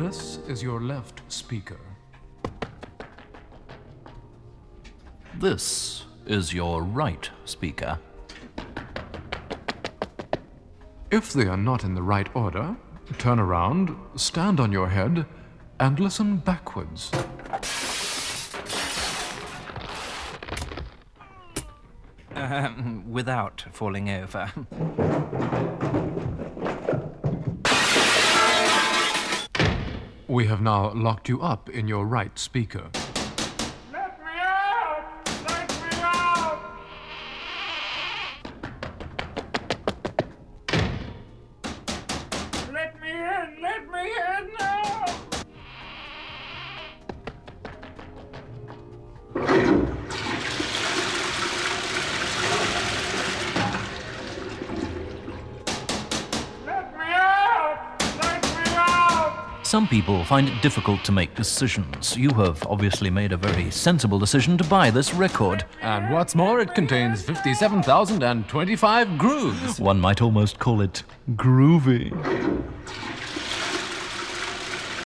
This is your left speaker. This is your right speaker. If they are not in the right order, turn around, stand on your head, and listen backwards. Um, without falling over. We have now locked you up in your right speaker. Some people find it difficult to make decisions. You have obviously made a very sensible decision to buy this record. And what's more, it contains 57,025 grooves. One might almost call it groovy.